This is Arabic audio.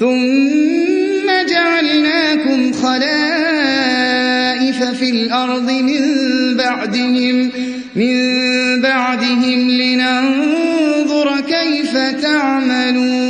ثم جعلناكم خلائف في الأرض من بعدهم, من بعدهم لننظر كيف تعملون.